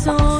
song.